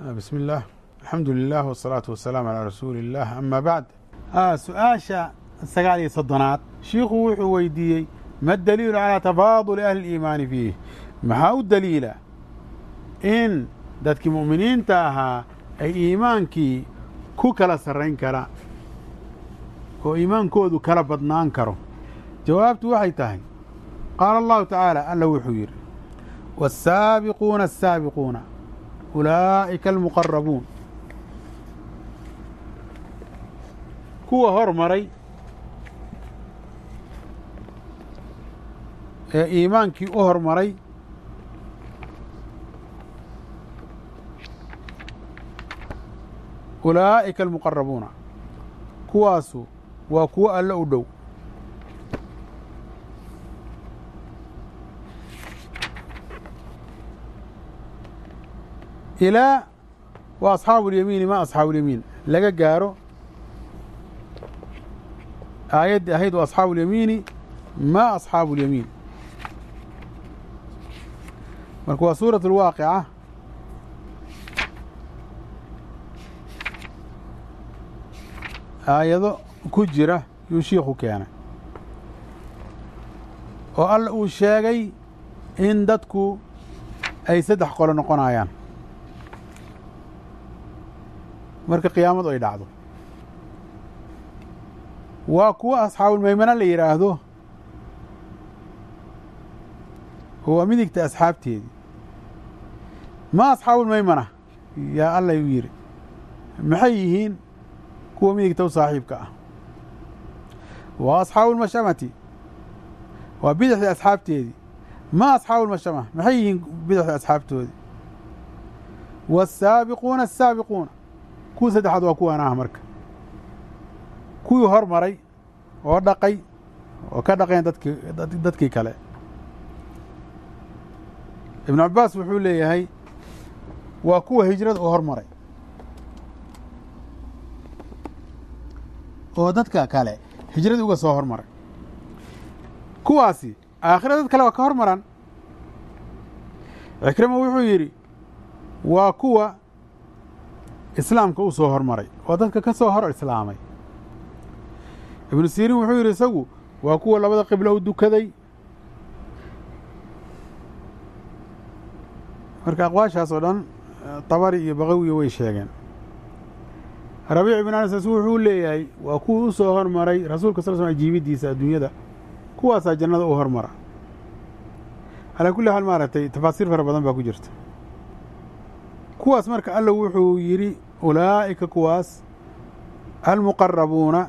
bismi illaah alxamdu lilah wasalaatu wasalaamu calaa rasuuli illah ama bacd su'aasha sagaal iyo soddonaad. Shiikhuu wuxuu weydiiyey ma daliilu calaa tafaaduli ahli اliimaani fiih? Maxaa u daliila? In dadkii mu'miniinta ahaa ay iimaankii ku kala sarrayn karaan oo iimaankoodu kala badnaan karo. Jawaabtu waxay tahay qaala allahu tacaala alla wuxuu yidhi waasaabiquuna asaabiquuna ulaa'ika almuqarabuun kuwa hor maray ee iimaankii u hormaray ulaa'ika almuqarabuuna kuwaasu waa kuwo alle u dhow ilaa wa asxaabu اlyamiini ma asxaabu اlyamiin laga gaaro aayaddii ahayd wa asxaabu اlyamiini ma asxaabu اlyamiin marka waa suuraة اlwaaqica aayado ku jira yuu shiikhu keenay oo alla uu sheegay in dadku ay saddex qolo noqonayaan marka qiyaamadu ay dhacdo. Waa kuwa asxaabulmaymana la yidhaahdo oo waa midigta asxaabteedii ma asxaabulmaymana yaa alla u yidhi maxay yihiin kuwa midigta u saaxiibka ah? Waa asxaabulmashamati waa bidixdii asxaabteedii ma asxaabulmashama maxay yihiin bidixda asxaabtoodii waasaabiquuna asaabiquuna kuwii saddexaad waa kuwan ah marka. Kuwii hor maray oo dhaqay oo ka dhaqeen dadkii dadkii kale. Ibnu cabbaas wuxuu leeyahay waa kuwa hijrada u hor maray oo dadka kale hijradii uga soo hor maray kuwaasi aakhira dad kale waa ka hor maraan cikrima wuxuu yidhi waa kuwa islaamka u soo hormaray. Oo dadka ka soo hor islaamay. Ibnu siriin wuxuu yidhi isagu waa kuwa labada qiblo u dukaday. Marka aqwaashaas oo dhan tabari iyo baqawiya way sheegeen. Rabiic ibn anas wuxuu leeyahay waa kuwii u soo hormaray rasuulka sal sl jiimidiisa adduunyada. Kuwaasaa jannada u hormara. Calaa kulli xaal maaragtay tafaasiir fara badan baa ku jirta kuwaas marka alla wuxuu yidhi ulaa'ika kuwaas almuqarabuuna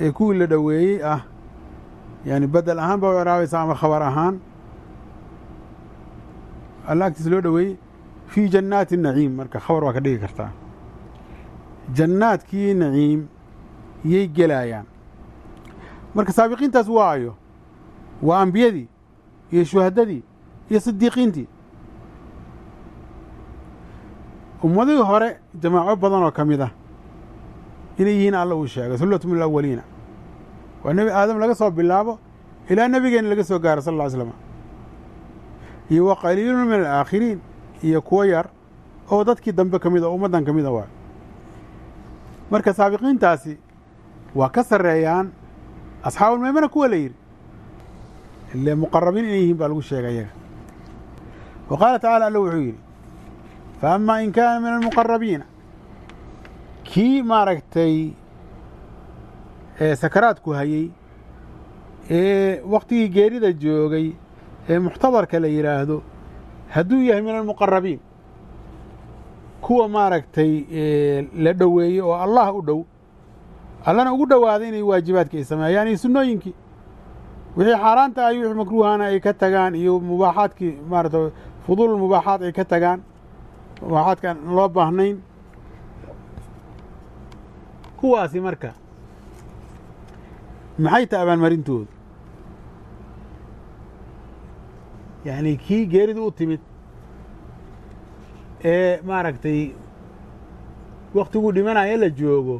ee kuwii la dhoweeyey ah yaani bedel ahaan baa u ciraabaysa ama khabar ahaan alla agtiis loo dhoweeyey fii jannaati naciim marka khabar waa ka dhigi kartaa. Jannaadkii naciim yay gelayaan marka saabiqiintaas waa ayo waa ambiyadii iyo shuhadadii iyo sidiiqiintii ummadihii hore jamaaco badan oo ka mid ah inay yihiin alla uu sheegay sullatu min alawaliina waa nebi aadam laga soo bilaabo ilaa nebigeena laga soo gaaro sal lla ly slama iyo wa qaliilun min alaakhiriin iyo kuwo yar oo dadkii dambe ka mid a ummaddan ka mida waa marka saabiqiintaasi waa ka sarreeyaan asxaabulmaymana kuwa la yidhi ile muqarabiin inay yihiin baa lagu sheegay iyaga wa qaala tacala alla wuxuu yidhi fa ama in kaana min almuqarabiina kii maaragtay sakaraadku hayey ee wakhtigii geerida joogay ee muxtadarka la yidhaahdo hadduu yahay min almuqarabiin kuwa maaragtay la dhoweeyey oo allah u dhow allana ugu dhowaaday inay waajibaadka ay sameeyaan iyo sunnooyinkii wixii xaaraanta iyo wixii makruuhana ay ka tagaan iyo mubaaxaadkii maarata fuduul mubaaxaad ay ka tagaan mubaaxaadka aan loo baahnayn. Kuwaasi marka maxay ta abaanmarintoodu yacni kii geeridu u timid ee maaragtay waktiguu dhimanaya la joogo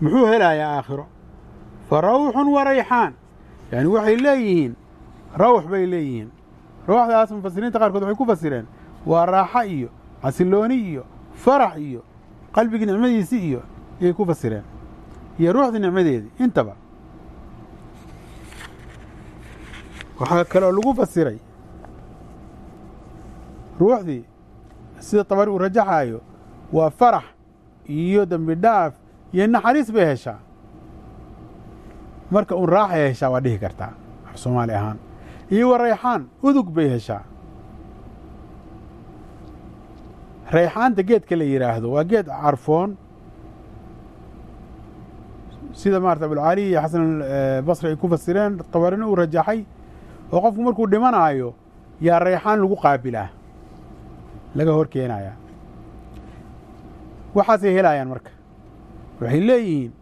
muxuu helayaa aakhiro? Fa rawxun wa rayxaan. Yani waxay leeyihiin rawx bay leeyihiin rawxdaas mufasiriinta qaarkood waxay ku fasireen. Waa raaxo iyo xasilooni iyo farax iyo qalbigii nicmadiisii iyo ayay ku fasireen. Iyo ruuxdii nicmadeedii intaba. Waxaa kaloo lagu fasiray. Ruuxdii sida tabari uu rajaxaayo waa farax iyo dembi dhaaf iyo naxariis bay heshaa. Marka un raaxay heshaa waa dhihi kartaa af soomaali ahaan iyo wa rayxaan udug bay heshaa. Rayxaanta geedka la yidhaahdo waa geed carfoon. Sida maarata abulcali iyo xasan basri ay ku fasireen tabarina uu rajaxay oo qofku markuu dhimanaayo yaa rayxaan lagu qaabilaa laga hor keenayaa. Waxaasay helaayaan marka. Waxay leeyihiin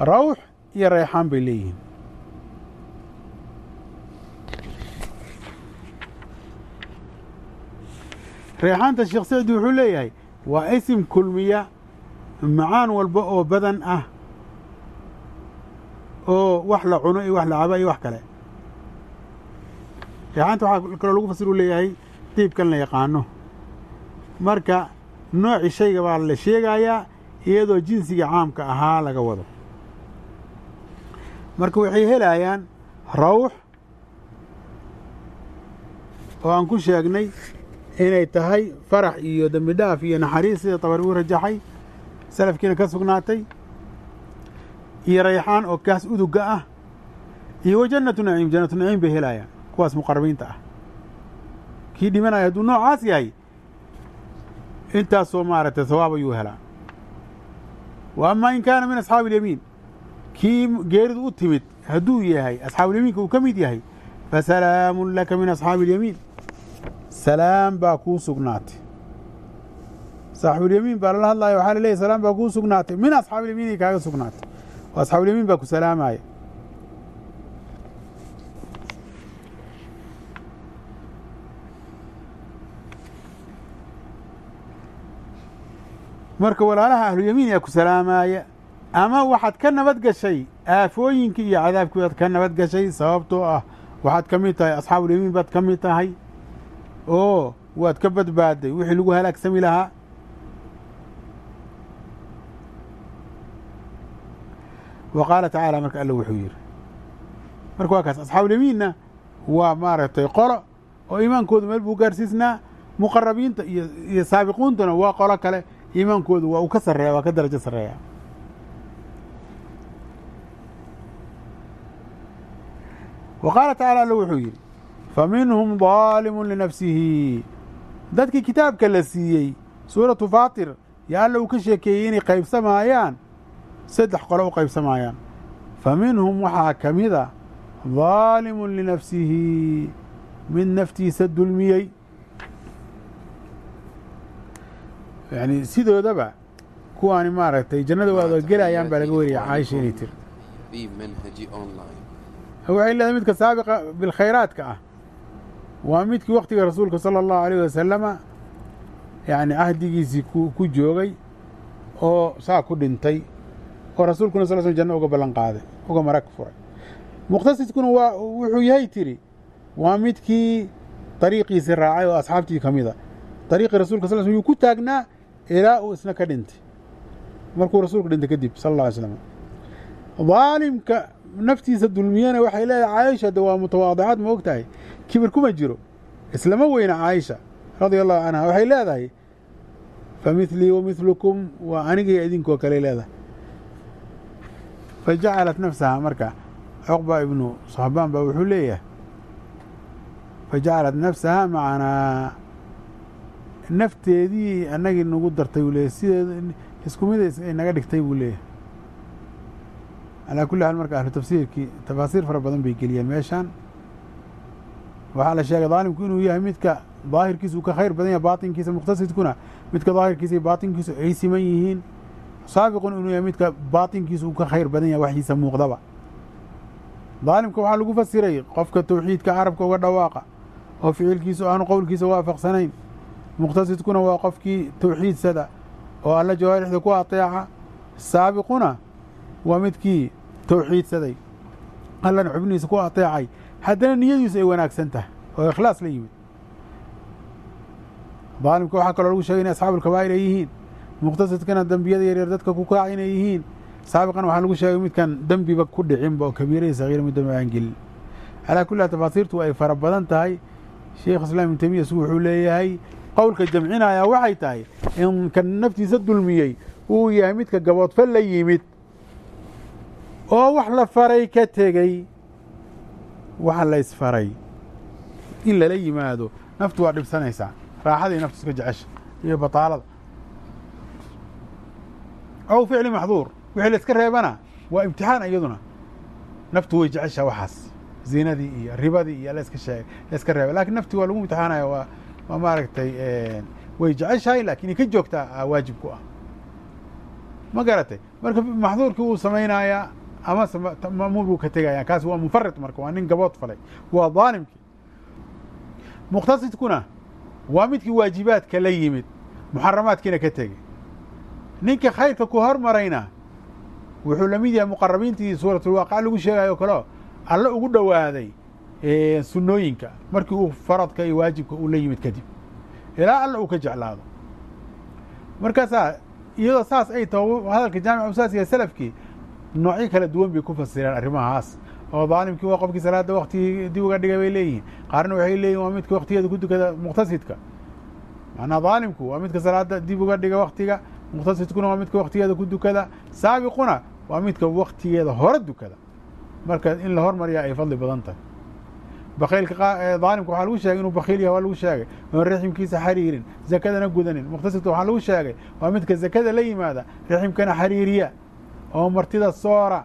rawx iyo rayxaan bay leeyihiin rayxaanta sheekh sacdi wuxuu leeyahay waa isim kulmiya macaan walba oo badan ah oo wax la cuno iyo wax la cabo iyo wax kale. Rayxaanta waxaa kaloo lagu fasir u leeyahay diibkan la yaqaano. Marka noocii shayga baa la sheegayaa iyadoo jinsiga caamka ahaa laga wado. Marka waxay helayaan rawx oo aan ku sheegnay inay tahay farax iyo dembi dhaaf iyo naxariis sida tabari uu rajaxay salafkiina ka sugnaatay iyo rayxaan oo kaas uduga ah iyo wa jannatu naciim jannatu naciim bay helayaan kuwaas muqarabiinta ah. Kii dhimanaya hadduu noocaas yahay intaasoo maaragtay sawaab ayuu helaa. Wa amaa in kaana min asxaabi اlyamiin kii geeridu u timid hadduu yahay asxaabulyamiinka uu ka mid yahay fasalaamun laka min asxaabi اlyamiin salaam baa kuu sugnaatay. Saaxibulyamiin baa lala hadlaya waxaa la salaam baa kuu sugnaatay. Min asxaabilyamiinay kaaga sugnaatay. Oo asxaabulyamiin baa ku salaamaya marka walaalaha ahlulyamiin yaa ku salaamaaya ama waxaad ka nabad gashay aafooyinkii iyo cadaabkii baad ka nabad gashay sababtoo ah waxaad ka mid tahay asxaabulyamiin baad ka mid tahay oo waad ka badbaadday wixii lagu halaagsami lahaa. Wa qaala tacaala marka alla wuxuu yidhi. Marka waa kaas asxaabulyamiinna waa maaragtay qolo oo iimaankoodu meel buu gaarsiisnaa muqarabiinta iyo iyo saabiquuntuna waa qolo kale iimaankoodu waa uu ka sarreeya waa ka darajo sarreeya wa qaala tacala alla wuxuu yidhi fa minhum daalimun linafsihi dadkii kitaabka la siiyey suuratu faatir yaa alla uu ka sheekeeyey inay qaybsamaayaan saddex qolo u qaybsamaayaan fa minhum waxaa ka mida daalimun linafsihi mid naftiisa dulmiyey yani sidoodaba kuwaani maaragtay jannada waada gelayaan baa laga weriyay caaisha inay tiri waxay leedahay midka saabiqa bilkhayraadka ah waa midkii waktiga rasuulka sala allahu alayh wasalama yani ahdigiisii ku joogay oo saa ku dhintay oo rasuulkuna sal sl janno uga ballan qaaday uga marag furay. Muqhtasiskuna waa wuxuu yahay tiri waa midkii dariiqiisii raacay oo asxaabtii ka mida. Dariiqii rasulka sal sl yuu ku taagnaa ilaa uu isna ka dhintay. Markuu rasuulku dhintay kadib sal alla alay slam daalimka naftiisa dulmiyana waxay leedahay caaisha de waa mutawaadicad ma og kibir kuma jiro. Islama weyna caaisha radia allahu canha waxay leedahay fa midlii wa midlukum waa anigii idinkoo kale leedahay. Fa jacalat nafsaha marka cuqba ibnu saxbaan baa wuxuu leeyahay fa jacalat nafsaha macanaa nafteedii annagii nagu dartay buu leeyahy sideed isku mid ay naga dhigtay buu leeyahay calaa kulli xaal marka ahlu tafsiirkii tafaasiir fara badan bay geliyeen meeshaan. Waxaa la sheegay daalimku inuu yahay midka daahirkiisa uu ka khayr badan yahay baatinkiisa muqtasidkuna midka daahirkiisa iyo baatinkiisu ay siman yihiin. Saabiqun inuu yahay midka baatinkiisa uu ka khayr badan yahay waxdiisa muuqdaba. Daalimka waxaa lagu fasiray qofka tawxiidka carabka uga dhawaaqa oo ficilkiisu aanu qowlkiisa waafaqsanayn. Muqtasidkuna waa qofkii tawxiidsada oo alla jawaarixda ku ateeca saabiquna waa midkii tawxiidsaday. Allana xubnihiisa ku ateecay. Haddana niyadiisu ay wanaagsan tahay oo ikhlaas la yimid. Daalimka waxaa kaloo lagu sheegay inay asxaabu alkabaa'ir ay yihiin. Muqtasidkana dembiyada yaryar dadka ku kaac inay yihiin. Saabiqan waxaa lagu sheegay midkan dembiba ku dhicinba oo kabiira iyo sagiira midaba aan gelin calaa kulli haal tafaasiirtu ay fara badan tahay. Sheikh islaam ibnu temiya su wuxuu leeyahay qowlka jamcinaya waxay tahay in kan naftiisa dulmiyey uu yahay midka gaboodfal la yimid oo wax la faray ka tegey waxa la ysfaray in lala yimaado naftu waa dhibsanaysaa. Raaxadii naftu iska jecesha iyo bataalada ow ficli maxduur wixii la iska reebana waa imtixaan iyaduna. Naftu way jeceshaa waxaas. Zinadii iyo ribadii iyo laska sheegay layska reebay. Lakin nafti waa lagu imtixaanaya waa waa maaragtay way jeceshahay laakiin ka joogtaa waajib ku ah. Ma garatay? Marka maxduurkii wuu samaynayaa ama mamuul ka tegaya kaas waa munfarid marka waa nin gabood falay waa daalimkii. Muqtasidkuna waa midkii waajibaadka la yimid muxaramaadkiina ka tegey ninka khayrka ku hormarayna wuxuu la yahay muqarabiintii suuratulwaaqica lagu sheegayo kaleo alle ugu dhowaaday sunnooyinka markii uu faradka iyo waajibka uu la yimid kadib. Ilaa alla uu ka jeclaado. Markaasaa iyadoo saas ay taho hadalka jaamic usaasiga salafkii noocyo kala duwan bay ku fasireen arrimahaas oo daalimkii waa qofkii salaada waktigii dib uga dhigay bay leeyihiin. Qaarna waxay leeyihiin waa midka waktigeeda ku dukada muqtasidka. Macnaa daalimku waa midka salaada dib uga dhiga waktiga muqtasidkuna waa midka waktigeeda ku dukada saabiquna waa midka waktigeeda hore dukada marka in la hormariyaa ay fadli badan tahay. Bakiilka daalimka waxaa lagu sheegay inuu bakiil yahay waa lagu sheegay. Oon raximkiisa xariirin zakadana gudanin. Muqtasidka waxaa lagu sheegay waa midka zakada la yimaada raximkana xariiriya oo martida soora.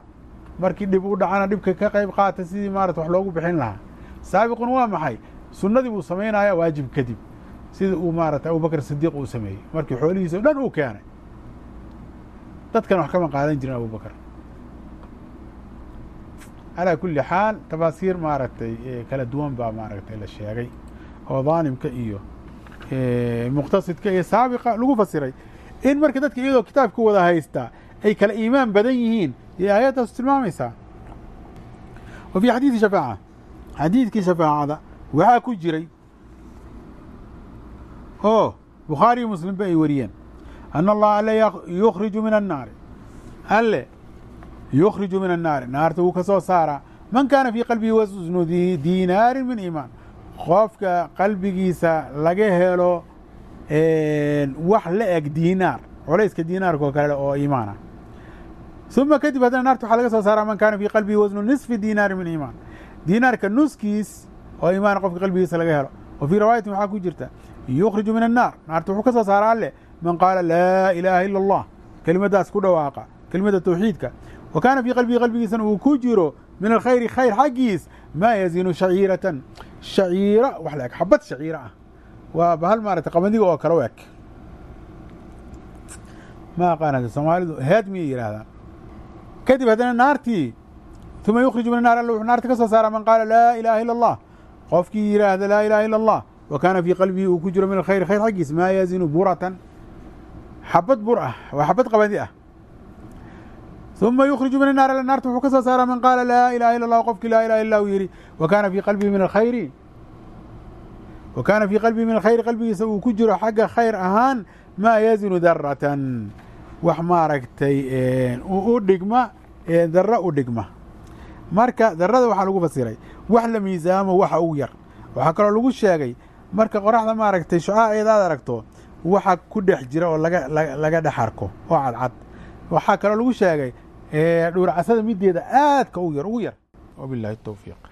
Markii dhib u dhacana dhibka ka qayb qaata sidii maarata wax loogu bixin lahaa. Saabiqun waa maxay? Sunnadii buu samaynaya waajib kadib. Sida uu maarata abubakr sidiiq uu sameeyey. Markii xoolihiisa o dhan uu keenay. Dadkan wax kama qaadan jirin abubakr calaa kulli xaal tafaasiir maaragtay kala duwan baa maaragtay la sheegay. Oo daalimka iyo muqtasidka iyo saabiqa lagu fasiray. In marka dadka iyadoo kitaabka wada haystaa ay kala iimaan badan yihiin iyo aayaddaas tilmaamaysaa wa fii xadiidi shafaaca. Xadiidkii shafaacada waxaa ku jiray. Oo bukhaariyo muslimba ay wariyeen. Ana allaha alle yukhriju min annaari alle yukhriju min annaari naarta wuu ka soo saaraa. Man kaana fii qalbihi wasnu diinaarin min iimaan. Qofka qalbigiisa laga helo wax la eg diinaar colayska diinaarka oo kale oo iimaana uma kadib haddana naarta waxaa laga soo saaraa man kaana fii qalbihi wasnu nisfi diinaari min iimaan diinaarka nuskiis oo iimaan qofka qalbigiisa laga helo wa fii riwaayatin waxaa ku jirta yukhriju min annaar naarta wuxuu ka soo saaraa alle man qaala laa ilaaha ila allah kelimadaas ku dhawaaqa kelimada tawxiidka wa kaana fii qalbihi qalbigiisana uu ku jiro min alkhayri khayr xaggiis maa yazinu shaciiratan shaciira wax la eg xabad shaciira ah waa bahal maarata qamadiga oo kale u eg ma aqaanada soomaalidu heed miyay yidhaahdaan kadib haddana naartii uma yukhriju min annaar alla wuxuu naarta ka soo saaraa man qaala laa ilaaha ila allah qofkii yidhaahda laa ilaha ila allah wa kaana fii qalbihi uu ku jiro min alkhayri khayr xaggiis maa yazinu buratan xabad bur ah waa xabad qabadi ah uma yukhriju min annaar alla naarta wuxuu ka soo saaraa man qaala laa ilaha ila allah qofkii laa ilaha illa uu yidhi wa kaana fii qalbihi min alkhayri wa kaana fii qalbihi min alkhayri qalbigiisa uu ku jiro xagga khayr ahaan maa yazinu daratan wax maaragtay u dhigma dara u dhigma. Marka darada waxaa lagu fasiray wax la miisaamo waxa ugu yar. Waxaa kaloo lagu sheegay marka qoraxda maaragtay shucaaceeda aad aragto waxa ku dhex jira oo laga laga dhex arko oo cadcad waxaa kaloo lagu sheegay dhuurcasada mideeda aadka u yar ugu yar. Wabilahi towfiiq